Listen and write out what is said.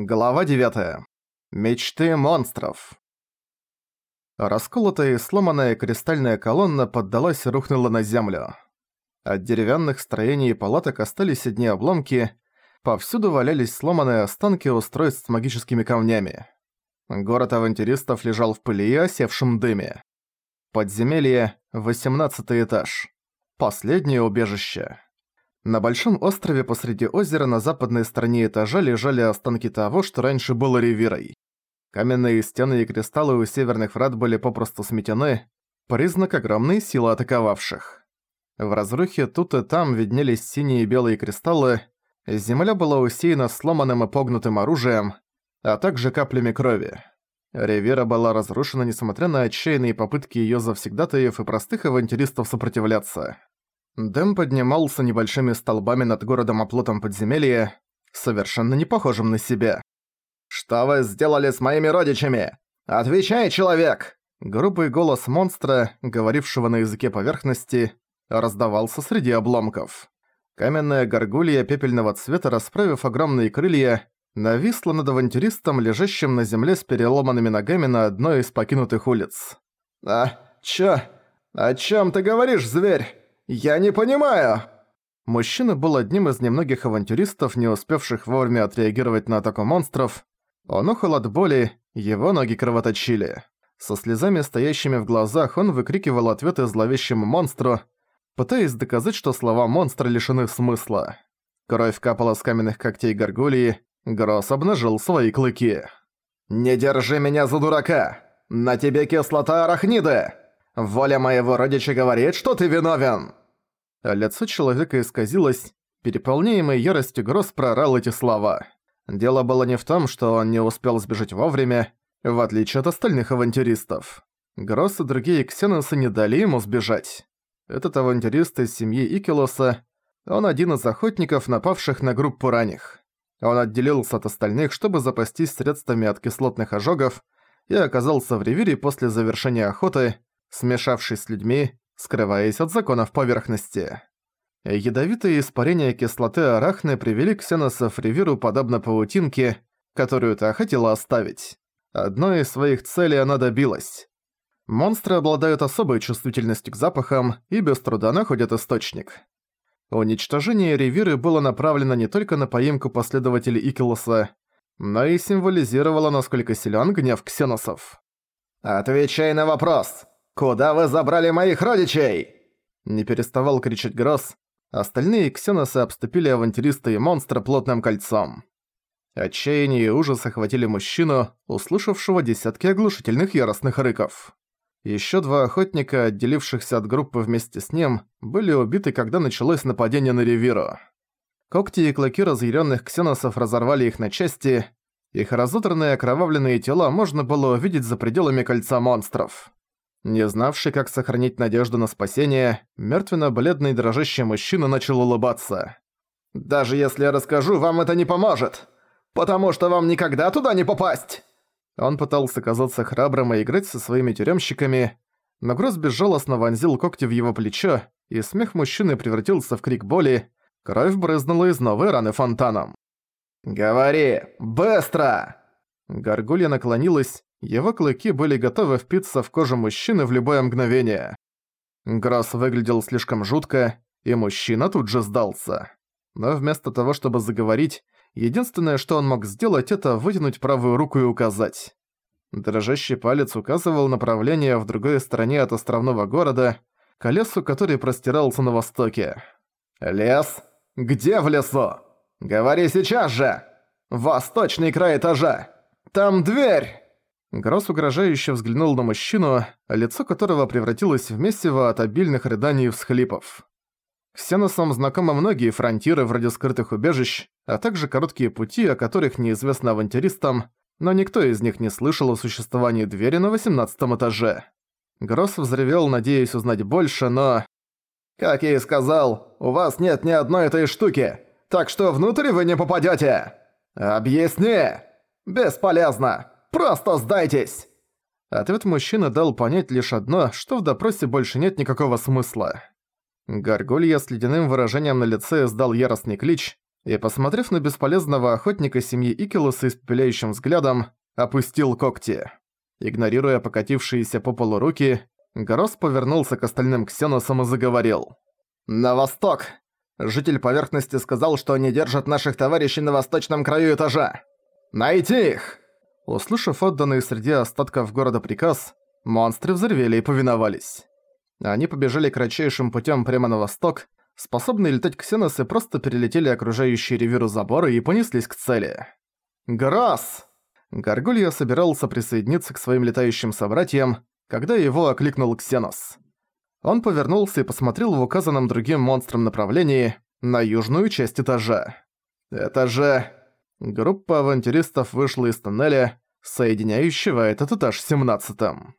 Глава 9. Мечты монстров. Расколотая и сломанная кристальная колонна поддалась и рухнула на землю. От деревянных строений и палаток остались одни обломки, повсюду валялись сломанные останки устройств с магическими камнями. Город авантюристов лежал в пыли и осевшем дыме. Подземелье, 18 этаж. Последнее убежище. На большом острове посреди озера на западной стороне этажа лежали останки того, что раньше было ривирой. Каменные стены и кристаллы у северных врат были попросту сметены, признак огромной силы атаковавших. В разрухе тут и там виднелись синие и белые кристаллы, земля была усеяна сломанным и погнутым оружием, а также каплями крови. Ривера была разрушена, несмотря на отчаянные попытки её завсегдатаев и простых авантюристов сопротивляться. Дым поднимался небольшими столбами над городом-оплотом подземелья, совершенно не похожим на себя. «Что вы сделали с моими родичами? Отвечай, человек!» Грубый голос монстра, говорившего на языке поверхности, раздавался среди обломков. Каменная горгулья пепельного цвета, расправив огромные крылья, нависла над авантюристом, лежащим на земле с переломанными ногами на одной из покинутых улиц. «А, чё? О чём ты говоришь, зверь?» «Я не понимаю!» Мужчина был одним из немногих авантюристов, не успевших вовремя отреагировать на атаку монстров. Он ухал от боли, его ноги кровоточили. Со слезами, стоящими в глазах, он выкрикивал ответы зловещему монстру, пытаясь доказать, что слова монстра лишены смысла. Кровь капала с каменных когтей горгулии, Гросс обнажил свои клыки. «Не держи меня за дурака! На тебе кислота арахниды! Воля моего родича говорит, что ты виновен!» А лицо человека исказилось, переполняемый яростью Гросс прорал эти слова. Дело было не в том, что он не успел сбежать вовремя, в отличие от остальных авантюристов. Гросс и другие ксеносы не дали ему сбежать. Этот авантюрист из семьи Икелоса, он один из охотников, напавших на группу ранних. Он отделился от остальных, чтобы запастись средствами от кислотных ожогов, и оказался в ревире после завершения охоты, смешавшись с людьми, скрываясь от законов поверхности. Ядовитые испарения кислоты арахны привели Ксеноса в Ривиру подобно паутинке, которую та хотела оставить. Одной из своих целей она добилась. Монстры обладают особой чувствительностью к запахам и без труда находят источник. Уничтожение Ривиры было направлено не только на поимку последователей Икилоса, но и символизировало, насколько силен гнев ксеносов. «Отвечай на вопрос! «Куда вы забрали моих родичей?» Не переставал кричать Гросс. Остальные ксеносы обступили авантюриста и монстра плотным кольцом. Отчаяние и ужас охватили мужчину, услышавшего десятки оглушительных яростных рыков. Еще два охотника, отделившихся от группы вместе с ним, были убиты, когда началось нападение на Ревиру. Когти и клыки разъяренных ксеносов разорвали их на части, их разодранные окровавленные тела можно было увидеть за пределами кольца монстров. Не знавший, как сохранить надежду на спасение, мертвенно-бледный дрожащий мужчина начал улыбаться. «Даже если я расскажу, вам это не поможет! Потому что вам никогда туда не попасть!» Он пытался казаться храбрым и играть со своими тюремщиками, но Гросс безжалостно вонзил когти в его плечо, и смех мужчины превратился в крик боли, кровь брызнула из новой раны фонтаном. «Говори! Быстро!» Горгулья наклонилась, его клыки были готовы впиться в кожу мужчины в любое мгновение. Гросс выглядел слишком жутко, и мужчина тут же сдался. Но вместо того, чтобы заговорить, единственное, что он мог сделать, это вытянуть правую руку и указать. Дрожащий палец указывал направление в другой стороне от островного города, к лесу, который простирался на востоке. «Лес? Где в лесу? Говори сейчас же! Восточный край этажа! Там дверь!» Гросс угрожающе взглянул на мужчину, лицо которого превратилось в месиво от обильных рыданий и всхлипов. Ксеносам знакомы многие фронтиры вроде скрытых убежищ, а также короткие пути, о которых неизвестно авантюристам, но никто из них не слышал о существовании двери на 18 этаже. Гросс взревел, надеясь узнать больше, но... «Как я и сказал, у вас нет ни одной этой штуки, так что внутрь вы не попадете. Объясни! Бесполезно! Просто сдайтесь!» Ответ мужчины дал понять лишь одно, что в допросе больше нет никакого смысла. Гаргулья с ледяным выражением на лице издал яростный клич, И, посмотрев на бесполезного охотника семьи Икелуса испепеляющим взглядом, опустил когти. Игнорируя покатившиеся по полу руки, Горос повернулся к остальным ксеносам и заговорил. «На восток! Житель поверхности сказал, что они держат наших товарищей на восточном краю этажа. Найти их!» Услышав отданный среди остатков города приказ, монстры взорвели и повиновались. Они побежали кратчайшим путем прямо на восток, способные летать ксеносы просто перелетели окружающие ревиру заборы и понеслись к цели. «Грасс!» Гаргулья собирался присоединиться к своим летающим собратьям, когда его окликнул Ксенос. Он повернулся и посмотрел в указанном другим монстром направлении на южную часть этажа. «Это же...» Группа авантюристов вышла из тоннеля, соединяющего этот этаж с семнадцатым.